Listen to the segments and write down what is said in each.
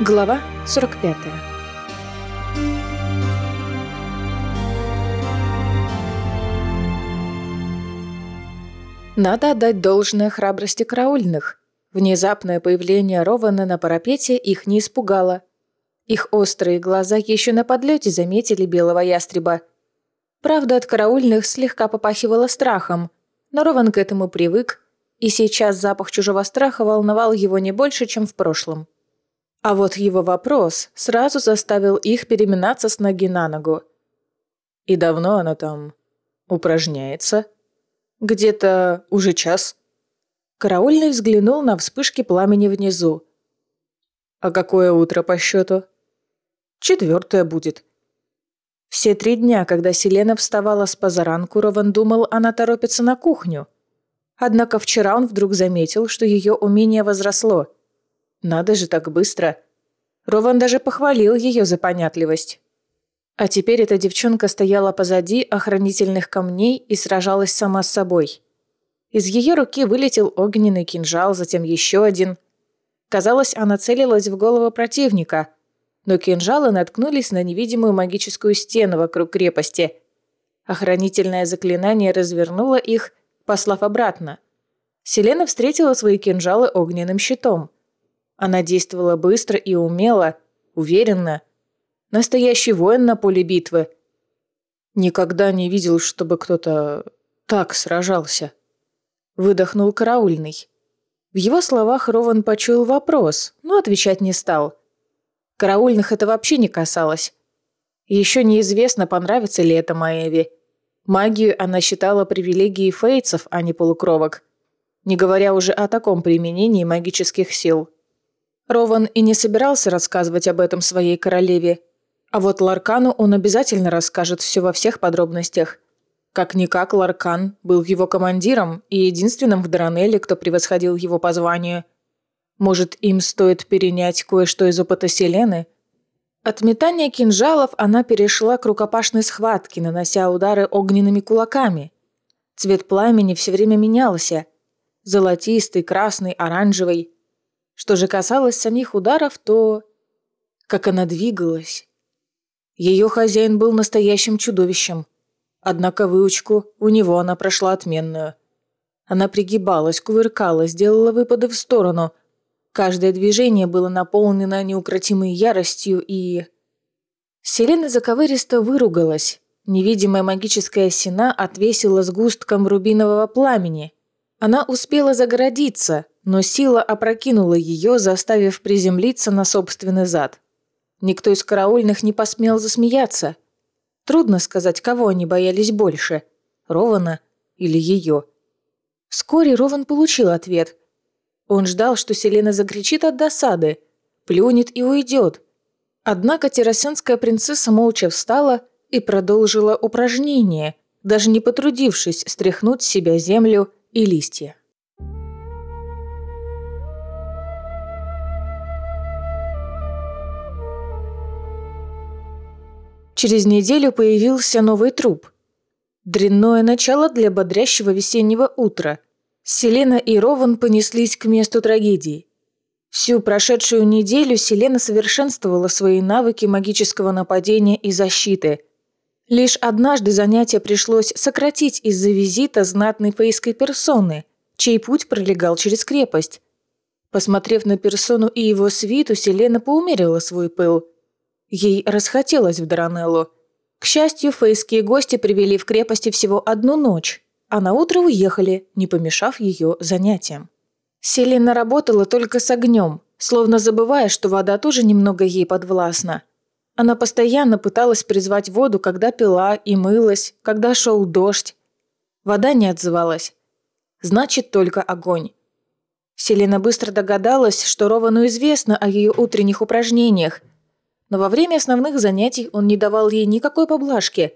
Глава 45 Надо отдать должное храбрости караульных. Внезапное появление Рована на парапете их не испугало. Их острые глаза еще на подлете заметили белого ястреба. Правда, от караульных слегка попахивало страхом, но Рован к этому привык, и сейчас запах чужого страха волновал его не больше, чем в прошлом. А вот его вопрос сразу заставил их переминаться с ноги на ногу. «И давно она там упражняется?» «Где-то уже час». Караульный взглянул на вспышки пламени внизу. «А какое утро по счету?» «Четвертое будет». Все три дня, когда Селена вставала с позаранку, Рован думал, она торопится на кухню. Однако вчера он вдруг заметил, что ее умение возросло – надо же так быстро. Рован даже похвалил ее за понятливость. А теперь эта девчонка стояла позади охранительных камней и сражалась сама с собой. Из ее руки вылетел огненный кинжал, затем еще один. Казалось, она целилась в голову противника, но кинжалы наткнулись на невидимую магическую стену вокруг крепости. Охранительное заклинание развернуло их, послав обратно. Селена встретила свои кинжалы огненным щитом. Она действовала быстро и умело, уверенно. Настоящий воин на поле битвы. Никогда не видел, чтобы кто-то так сражался. Выдохнул караульный. В его словах Рован почуял вопрос, но отвечать не стал. Караульных это вообще не касалось. Еще неизвестно, понравится ли это Маэви. Магию она считала привилегией фейцев, а не полукровок. Не говоря уже о таком применении магических сил. Рован и не собирался рассказывать об этом своей королеве. А вот Ларкану он обязательно расскажет все во всех подробностях. Как-никак Ларкан был его командиром и единственным в Даранелле, кто превосходил его по званию. Может, им стоит перенять кое-что из опыта Селены? От метания кинжалов она перешла к рукопашной схватке, нанося удары огненными кулаками. Цвет пламени все время менялся. Золотистый, красный, оранжевый – что же касалось самих ударов, то... Как она двигалась. Ее хозяин был настоящим чудовищем. Однако выучку у него она прошла отменную. Она пригибалась, кувыркалась, делала выпады в сторону. Каждое движение было наполнено неукротимой яростью и... Селена заковыристо выругалась. Невидимая магическая сена отвесила сгустком рубинового пламени. Она успела загородиться, но сила опрокинула ее, заставив приземлиться на собственный зад. Никто из караульных не посмел засмеяться. Трудно сказать, кого они боялись больше – Рована или ее. Вскоре Рован получил ответ. Он ждал, что Селена закричит от досады, плюнет и уйдет. Однако террасенская принцесса молча встала и продолжила упражнение, даже не потрудившись стряхнуть с себя землю и листья. Через неделю появился новый труп. Дрянное начало для бодрящего весеннего утра. Селена и Рован понеслись к месту трагедии. Всю прошедшую неделю Селена совершенствовала свои навыки магического нападения и защиты. Лишь однажды занятие пришлось сократить из-за визита знатной фейской персоны, чей путь пролегал через крепость. Посмотрев на персону и его свиту, Селена поумерила свой пыл – Ей расхотелось в Даранеллу. К счастью, фейские гости привели в крепости всего одну ночь, а на утро уехали, не помешав ее занятиям. Селена работала только с огнем, словно забывая, что вода тоже немного ей подвластна. Она постоянно пыталась призвать воду, когда пила и мылась, когда шел дождь. Вода не отзывалась. Значит, только огонь. Селена быстро догадалась, что Ровану известно о ее утренних упражнениях – но во время основных занятий он не давал ей никакой поблажки.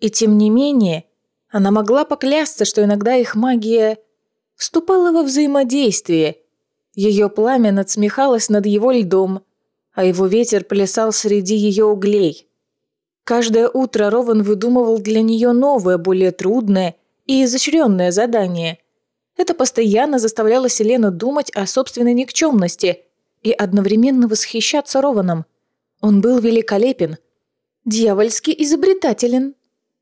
И тем не менее, она могла поклясться, что иногда их магия вступала во взаимодействие. Ее пламя надсмехалось над его льдом, а его ветер плясал среди ее углей. Каждое утро Рован выдумывал для нее новое, более трудное и изощренное задание. Это постоянно заставляло Селену думать о собственной никчемности – и одновременно восхищаться Рованом. Он был великолепен, дьявольски изобретателен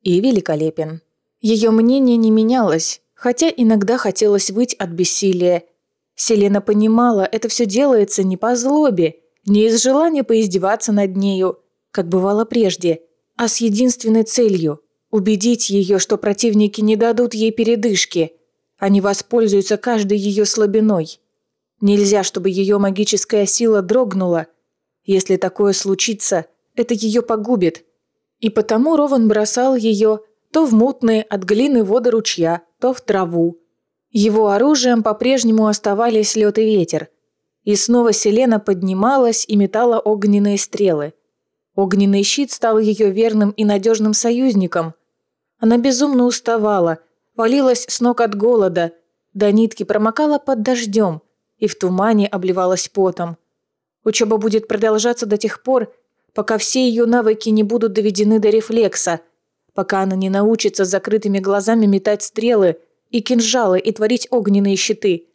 и великолепен. Ее мнение не менялось, хотя иногда хотелось выть от бессилия. Селена понимала, это все делается не по злобе, не из желания поиздеваться над нею, как бывало прежде, а с единственной целью – убедить ее, что противники не дадут ей передышки. Они воспользуются каждой ее слабиной. Нельзя, чтобы ее магическая сила дрогнула. Если такое случится, это ее погубит. И потому Рован бросал ее то в мутные от глины воды ручья, то в траву. Его оружием по-прежнему оставались лед и ветер. И снова Селена поднималась и метала огненные стрелы. Огненный щит стал ее верным и надежным союзником. Она безумно уставала, валилась с ног от голода, до нитки промокала под дождем и в тумане обливалась потом. Учеба будет продолжаться до тех пор, пока все ее навыки не будут доведены до рефлекса – пока она не научится с закрытыми глазами метать стрелы и кинжалы и творить огненные щиты,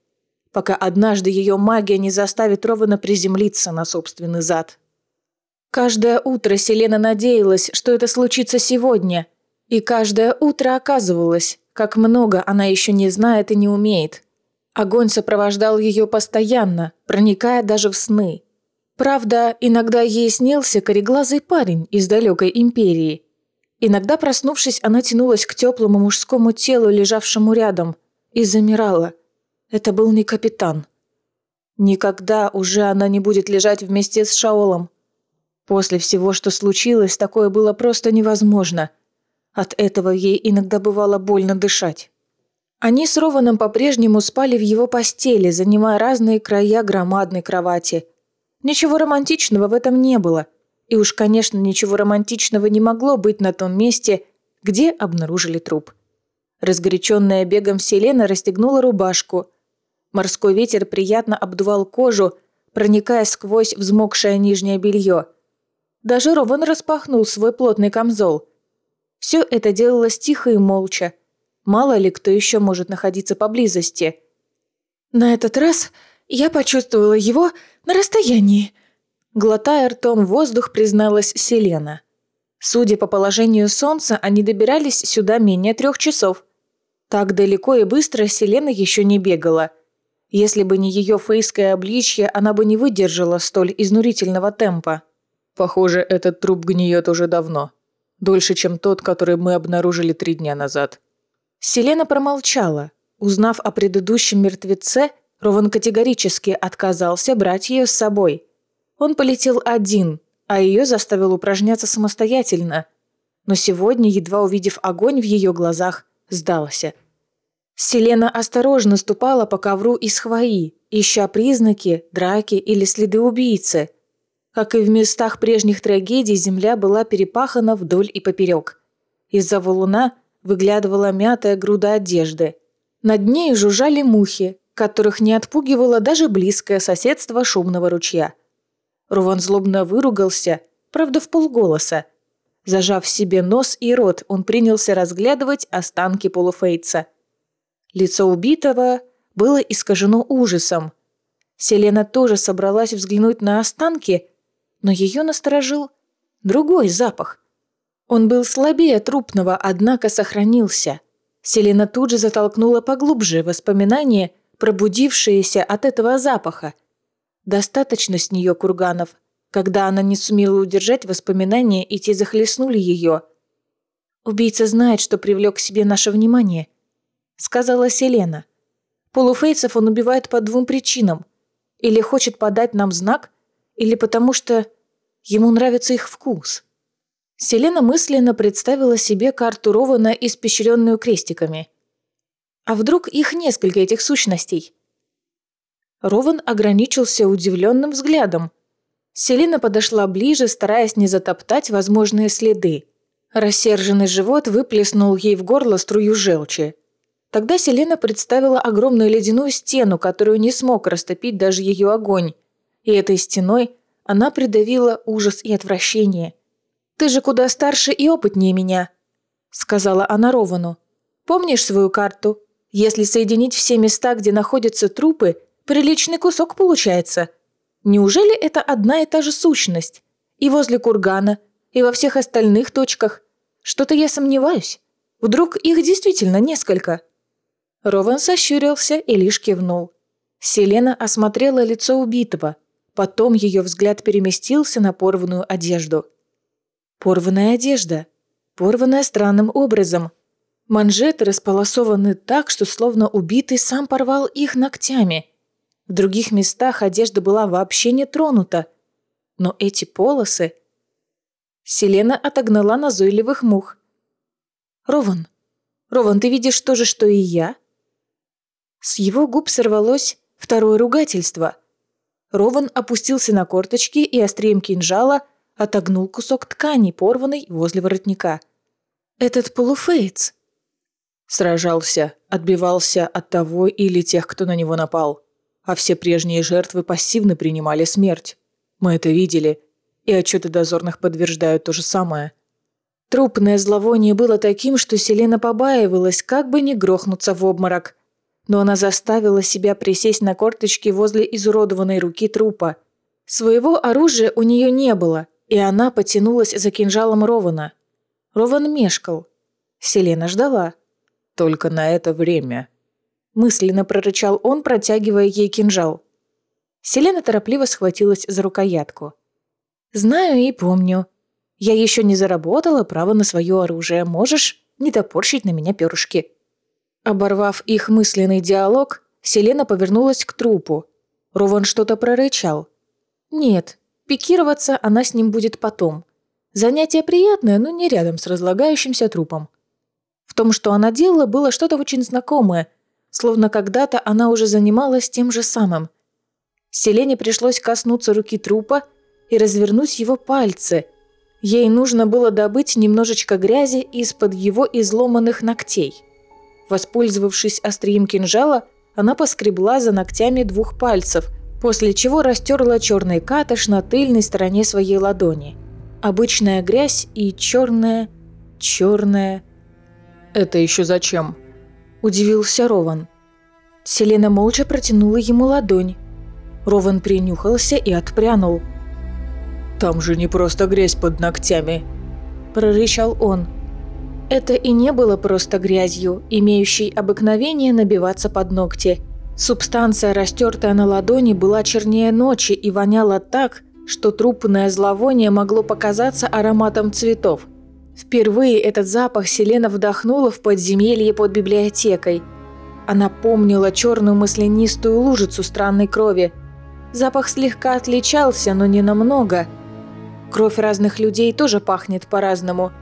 пока однажды ее магия не заставит Рована приземлиться на собственный зад. Каждое утро Селена надеялась, что это случится сегодня, и каждое утро оказывалось, как много она еще не знает и не умеет. Огонь сопровождал ее постоянно, проникая даже в сны. Правда, иногда ей снился кореглазый парень из далекой империи, Иногда, проснувшись, она тянулась к теплому мужскому телу, лежавшему рядом, и замирала. Это был не капитан. Никогда уже она не будет лежать вместе с Шаолом. После всего, что случилось, такое было просто невозможно. От этого ей иногда бывало больно дышать. Они с Рованом по-прежнему спали в его постели, занимая разные края громадной кровати. Ничего романтичного в этом не было – и уж, конечно, ничего романтичного не могло быть на том месте, где обнаружили труп. Разгоряченная бегом Селена расстегнула рубашку. Морской ветер приятно обдувал кожу, проникая сквозь взмокшее нижнее белье. Даже Рован распахнул свой плотный камзол. Все это делалось тихо и молча. Мало ли кто еще может находиться поблизости. На этот раз я почувствовала его на расстоянии – Глотая ртом воздух, призналась Селена. Судя по положению солнца, они добирались сюда менее трех часов. Так далеко и быстро Селена еще не бегала. Если бы не ее фейское обличье, она бы не выдержала столь изнурительного темпа. Похоже, этот труп гниет уже давно. Дольше, чем тот, который мы обнаружили три дня назад. Селена промолчала. Узнав о предыдущем мертвеце, Рован категорически отказался брать ее с собой – он полетел один, а ее заставил упражняться самостоятельно. Но сегодня, едва увидев огонь в ее глазах, сдался. Селена осторожно ступала по ковру из хвои, ища признаки, драки или следы убийцы. Как и в местах прежних трагедий, земля была перепахана вдоль и поперек. Из-за валуна выглядывала мятая груда одежды. Над ней жужжали мухи, которых не отпугивало даже близкое соседство шумного ручья – Руван злобно выругался, правда в полголоса. Зажав себе нос и рот, он принялся разглядывать останки полуфейца. Лицо убитого было искажено ужасом. Селена тоже собралась взглянуть на останки, но ее насторожил другой запах. Он был слабее трупного, однако сохранился. Селена тут же затолкнула поглубже воспоминания, пробудившиеся от этого запаха – Достаточно с нее курганов, когда она не сумела удержать воспоминания, и те захлестнули ее. «Убийца знает, что привлек к себе наше внимание», — сказала Селена. «Полуфейцев он убивает по двум причинам. Или хочет подать нам знак, или потому что ему нравится их вкус». Селена мысленно представила себе карту Рована, испещренную крестиками. А вдруг их несколько, этих сущностей? Рован ограничился удивленным взглядом. Селина подошла ближе, стараясь не затоптать возможные следы. Рассерженный живот выплеснул ей в горло струю желчи. Тогда Селена представила огромную ледяную стену, которую не смог растопить даже ее огонь. И этой стеной она придавила ужас и отвращение. «Ты же куда старше и опытнее меня», — сказала она Ровану. «Помнишь свою карту? Если соединить все места, где находятся трупы, Приличный кусок получается. Неужели это одна и та же сущность? И возле кургана, и во всех остальных точках. Что-то я сомневаюсь. Вдруг их действительно несколько?» Рован сощурился и лишь кивнул. Селена осмотрела лицо убитого. Потом ее взгляд переместился на порванную одежду. Порванная одежда. Порванная странным образом. Манжеты располосованы так, что словно убитый сам порвал их ногтями. В других местах одежда была вообще не тронута. Но эти полосы... Селена отогнала назойливых мух. «Рован, Рован, ты видишь то же, что и я?» С его губ сорвалось второе ругательство. Рован опустился на корточки и острием кинжала отогнул кусок ткани, порванный возле воротника. «Этот полуфейц!» Сражался, отбивался от того или тех, кто на него напал. А все прежние жертвы пассивно принимали смерть. Мы это видели, и отчеты дозорных подтверждают то же самое. Трупное зловоние было таким, что Селена побаивалась, как бы не грохнуться в обморок. Но она заставила себя присесть на корточки возле изуродованной руки трупа. Своего оружия у нее не было, и она потянулась за кинжалом Рована. Рован мешкал. Селена ждала. Только на это время. Мысленно прорычал он, протягивая ей кинжал. Селена торопливо схватилась за рукоятку. «Знаю и помню. Я еще не заработала право на свое оружие. Можешь не топорщить на меня перышки». Оборвав их мысленный диалог, Селена повернулась к трупу. Рован что-то прорычал. «Нет, пикироваться она с ним будет потом. Занятие приятное, но не рядом с разлагающимся трупом. В том, что она делала, было что-то очень знакомое, словно когда-то она уже занималась тем же самым. Селене пришлось коснуться руки трупа и развернуть его пальцы. Ей нужно было добыть немножечко грязи из-под его изломанных ногтей. Воспользовавшись острием кинжала, она поскребла за ногтями двух пальцев, после чего растерла черный катыш на тыльной стороне своей ладони. Обычная грязь и черная, черная, «Это еще зачем?» – удивился Рован. Селена молча протянула ему ладонь. Рован принюхался и отпрянул. «Там же не просто грязь под ногтями», – прорычал он. Это и не было просто грязью, имеющей обыкновение набиваться под ногти. Субстанция, растертая на ладони, была чернее ночи и воняла так, что трупное зловоние могло показаться ароматом цветов – Впервые этот запах Селена вдохнула в подземелье под библиотекой. Она помнила черную маслянистую лужицу странной крови. Запах слегка отличался, но не намного. Кровь разных людей тоже пахнет по-разному.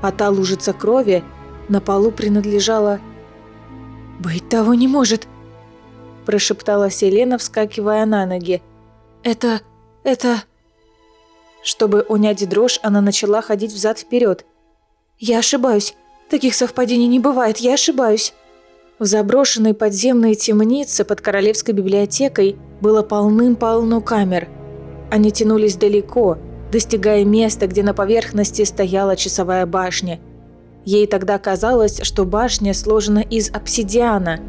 А та лужица крови на полу принадлежала... «Быть того не может!» – прошептала Селена, вскакивая на ноги. «Это... это...» Чтобы унять дрожь, она начала ходить взад-вперед – я ошибаюсь. Таких совпадений не бывает, я ошибаюсь. В заброшенной подземной темнице под Королевской библиотекой было полным-полно камер. Они тянулись далеко, достигая места, где на поверхности стояла часовая башня. Ей тогда казалось, что башня сложена из обсидиана.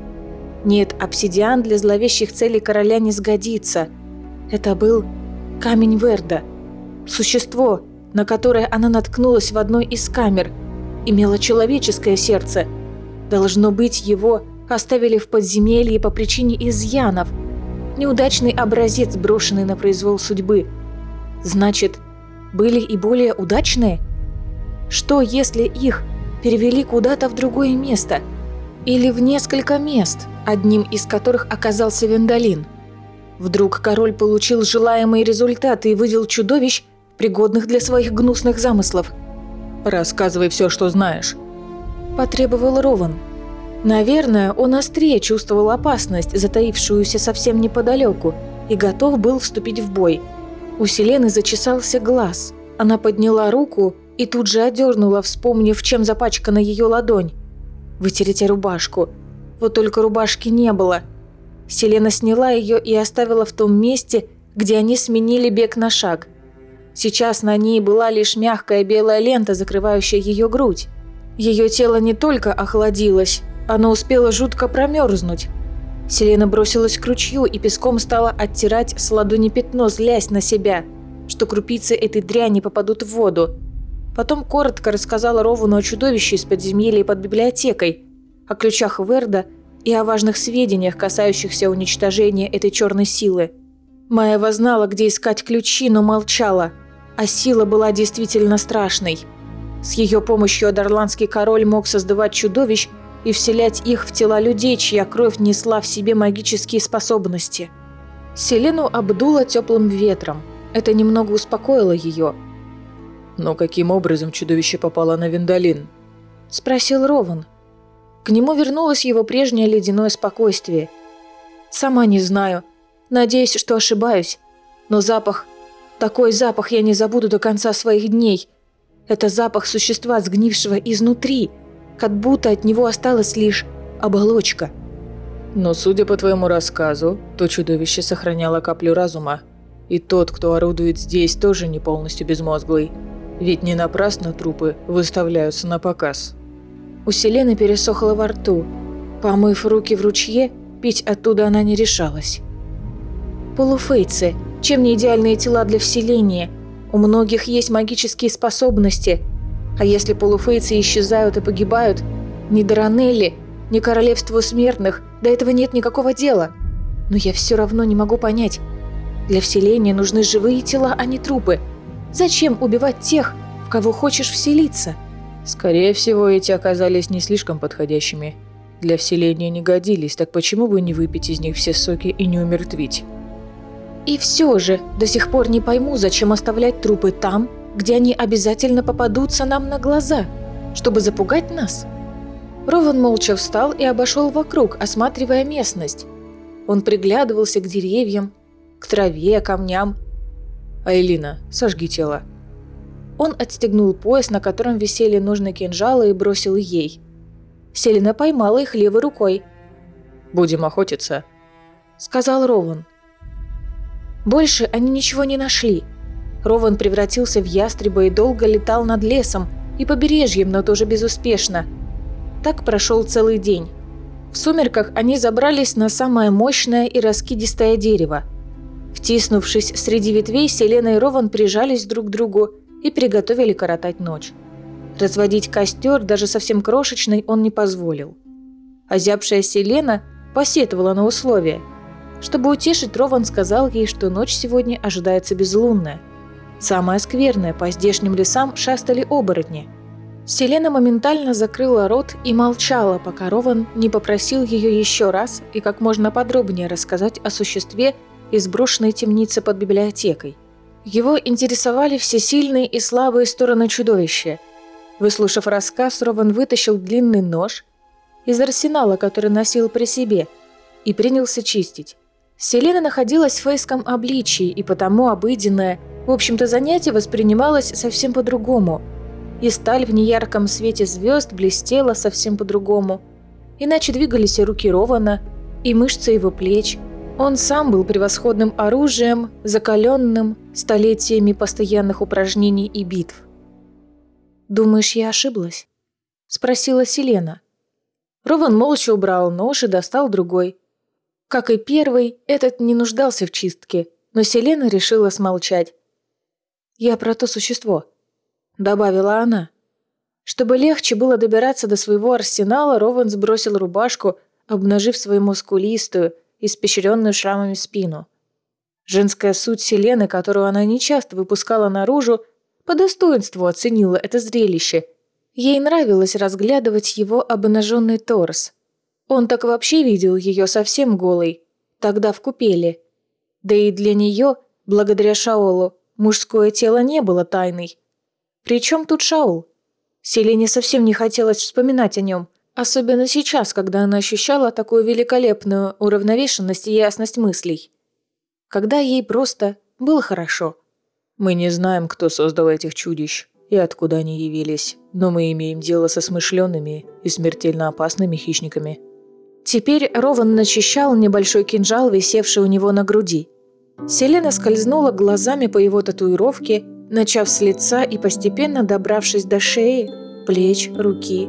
Нет, обсидиан для зловещих целей короля не сгодится. Это был камень Верда. Существо, на которое она наткнулась в одной из камер – имело человеческое сердце. Должно быть, его оставили в подземелье по причине изъянов. Неудачный образец, брошенный на произвол судьбы. Значит, были и более удачные? Что, если их перевели куда-то в другое место? Или в несколько мест, одним из которых оказался Вендалин? Вдруг король получил желаемые результаты и вывел чудовищ, пригодных для своих гнусных замыслов – «Рассказывай все, что знаешь», – потребовал Рован. Наверное, он острее чувствовал опасность, затаившуюся совсем неподалеку, и готов был вступить в бой. У Селены зачесался глаз. Она подняла руку и тут же одернула, вспомнив, чем запачкана ее ладонь. «Вытереть рубашку». Вот только рубашки не было. Селена сняла ее и оставила в том месте, где они сменили бег на шаг. Сейчас на ней была лишь мягкая белая лента, закрывающая ее грудь. Ее тело не только охладилось, оно успело жутко промерзнуть. Селена бросилась к ручью и песком стала оттирать с ладони пятно, злясь на себя, что крупицы этой дряни попадут в воду. Потом коротко рассказала Ровуну о чудовище из подземелья под библиотекой, о ключах Верда и о важных сведениях, касающихся уничтожения этой черной силы. Майя знала, где искать ключи, но молчала, а сила была действительно страшной. С ее помощью Адарландский король мог создавать чудовищ и вселять их в тела людей, чья кровь несла в себе магические способности. Селену обдуло теплым ветром. Это немного успокоило ее. «Но каким образом чудовище попало на Виндалин?» – спросил Рован. К нему вернулось его прежнее ледяное спокойствие. «Сама не знаю. Надеюсь, что ошибаюсь. Но запах... Такой запах я не забуду до конца своих дней. Это запах существа, сгнившего изнутри – как будто от него осталась лишь оболочка. Но судя по твоему рассказу, то чудовище сохраняло каплю разума. И тот, кто орудует здесь, тоже не полностью безмозглый. Ведь не напрасно трупы выставляются на показ. У Селены пересохло во рту. Помыв руки в ручье, пить оттуда она не решалась. Полуфейцы, чем не идеальные тела для вселения? У многих есть магические способности – а если полуфейцы исчезают и погибают, ни Даранелли, ни Королевству Смертных до этого нет никакого дела. Но я все равно не могу понять. Для вселения нужны живые тела, а не трупы. Зачем убивать тех, в кого хочешь вселиться? Скорее всего, эти оказались не слишком подходящими. Для вселения не годились, так почему бы не выпить из них все соки и не умертвить? И все же, до сих пор не пойму, зачем оставлять трупы там, где они обязательно попадутся нам на глаза, чтобы запугать нас. Рован молча встал и обошел вокруг, осматривая местность. Он приглядывался к деревьям, к траве, камням. «Айлина, сожги тело». Он отстегнул пояс, на котором висели ножны кинжала, и бросил ей. Селина поймала их левой рукой. «Будем охотиться», — сказал Рован. Больше они ничего не нашли — Рован превратился в ястреба и долго летал над лесом и побережьем, но тоже безуспешно. Так прошел целый день. В сумерках они забрались на самое мощное и раскидистое дерево. Втиснувшись среди ветвей, Селена и Рован прижались друг к другу и приготовили коротать ночь. Разводить костер, даже совсем крошечный, он не позволил. Озябшая Селена посетовала на условия. Чтобы утешить, Рован сказал ей, что ночь сегодня ожидается безлунная – Самое скверное, по здешним лесам шастали оборотни. Селена моментально закрыла рот и молчала, пока Рован не попросил ее еще раз и как можно подробнее рассказать о существе из брошенной темницы под библиотекой. Его интересовали все сильные и слабые стороны чудовища. Выслушав рассказ, Рован вытащил длинный нож из арсенала, который носил при себе, и принялся чистить. Селена находилась в фейском обличии, и потому обыденная – в общем-то, занятие воспринималось совсем по-другому. И сталь в неярком свете звезд блестела совсем по-другому. Иначе двигались и руки Рована, и мышцы его плеч. Он сам был превосходным оружием, закаленным столетиями постоянных упражнений и битв. «Думаешь, я ошиблась?» – спросила Селена. Рован молча убрал нож и достал другой. Как и первый, этот не нуждался в чистке, но Селена решила смолчать. «Я про то существо», — добавила она. Чтобы легче было добираться до своего арсенала, Рован сбросил рубашку, обнажив свою мускулистую, испещренную шрамами спину. Женская суть Селены, которую она нечасто выпускала наружу, по достоинству оценила это зрелище. Ей нравилось разглядывать его обнаженный торс. Он так вообще видел ее совсем голой, тогда в купеле. Да и для нее, благодаря Шаолу, Мужское тело не было тайной. Причем тут Шаул? Селине совсем не хотелось вспоминать о нем, особенно сейчас, когда она ощущала такую великолепную уравновешенность и ясность мыслей. Когда ей просто было хорошо. «Мы не знаем, кто создал этих чудищ и откуда они явились, но мы имеем дело со смышленными и смертельно опасными хищниками». Теперь Рован начищал небольшой кинжал, висевший у него на груди – Селена скользнула глазами по его татуировке, начав с лица и постепенно добравшись до шеи, плеч, руки.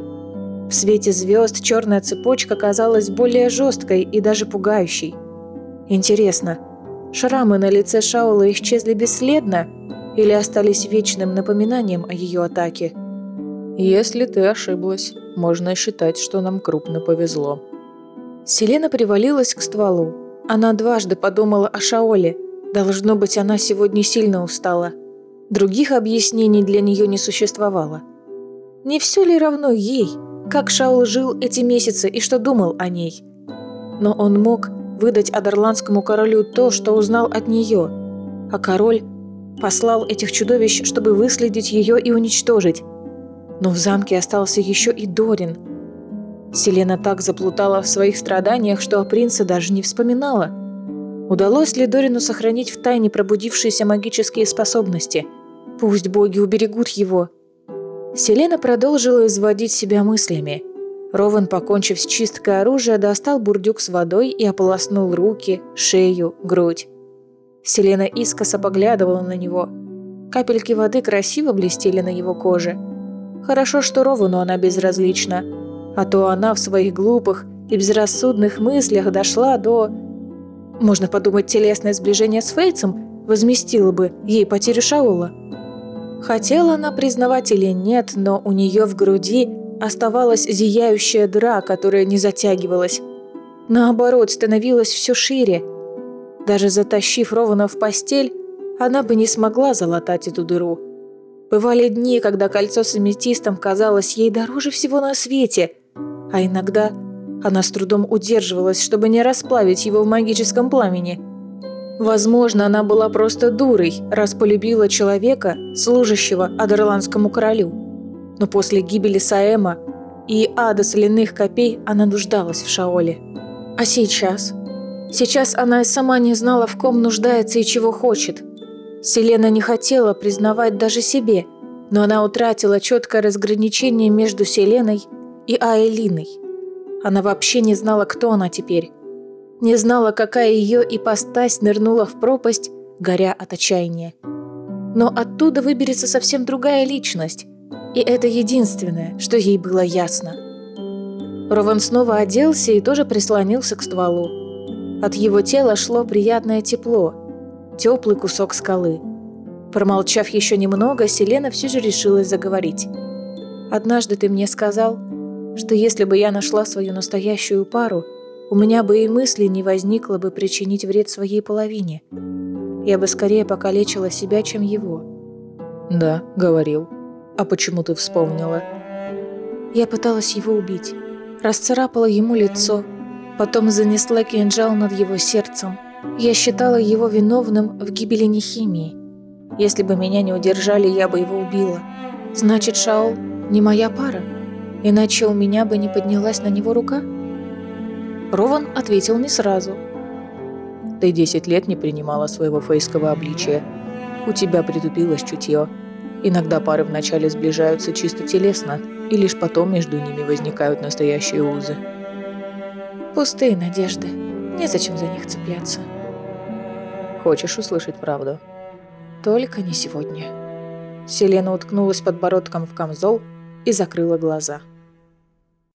В свете звезд черная цепочка казалась более жесткой и даже пугающей. Интересно, шрамы на лице Шаула исчезли бесследно или остались вечным напоминанием о ее атаке? Если ты ошиблась, можно считать, что нам крупно повезло. Селена привалилась к стволу. Она дважды подумала о Шаоле. Должно быть, она сегодня сильно устала. Других объяснений для нее не существовало. Не все ли равно ей, как Шаул жил эти месяцы и что думал о ней? Но он мог выдать Адерландскому королю то, что узнал от нее, а король послал этих чудовищ, чтобы выследить ее и уничтожить. Но в замке остался еще и Дорин. Селена так заплутала в своих страданиях, что о принце даже не вспоминала. Удалось ли Дорину сохранить в тайне пробудившиеся магические способности? Пусть боги уберегут его. Селена продолжила изводить себя мыслями. Рован, покончив с чисткой оружия, достал бурдюк с водой и ополоснул руки, шею, грудь. Селена искоса поглядывала на него. Капельки воды красиво блестели на его коже – Хорошо, что Ровану она безразлична. А то она в своих глупых и безрассудных мыслях дошла до... Можно подумать, телесное сближение с Фейцем возместило бы ей потерю Шаула. Хотела она признавать или нет, но у нее в груди оставалась зияющая дыра, которая не затягивалась. Наоборот, становилась все шире. Даже затащив Рована в постель, она бы не смогла залатать эту дыру – Бывали дни, когда кольцо с аметистом казалось ей дороже всего на свете, а иногда она с трудом удерживалась, чтобы не расплавить его в магическом пламени. Возможно, она была просто дурой, раз полюбила человека, служащего Адерландскому королю. Но после гибели Саэма и ада соляных копей она нуждалась в Шаоле. А сейчас? Сейчас она и сама не знала, в ком нуждается и чего хочет – Селена не хотела признавать даже себе, но она утратила четкое разграничение между Селеной и Аэлиной. Она вообще не знала, кто она теперь. Не знала, какая ее ипостась нырнула в пропасть, горя от отчаяния. Но оттуда выберется совсем другая личность, и это единственное, что ей было ясно. Рован снова оделся и тоже прислонился к стволу. От его тела шло приятное тепло – теплый кусок скалы. Промолчав еще немного, Селена все же решилась заговорить. «Однажды ты мне сказал, что если бы я нашла свою настоящую пару, у меня бы и мысли не возникло бы причинить вред своей половине. Я бы скорее покалечила себя, чем его». «Да, говорил. А почему ты вспомнила?» Я пыталась его убить. Расцарапала ему лицо, потом занесла кинжал над его сердцем, я считала его виновным в гибели Нехимии. Если бы меня не удержали, я бы его убила. Значит, Шаол не моя пара, иначе у меня бы не поднялась на него рука. Рован ответил не сразу. Ты десять лет не принимала своего фейского обличия. У тебя притупилось чутье. Иногда пары вначале сближаются чисто телесно, и лишь потом между ними возникают настоящие узы. Пустые надежды. Незачем за них цепляться. Хочешь услышать правду? Только не сегодня. Селена уткнулась подбородком в камзол и закрыла глаза.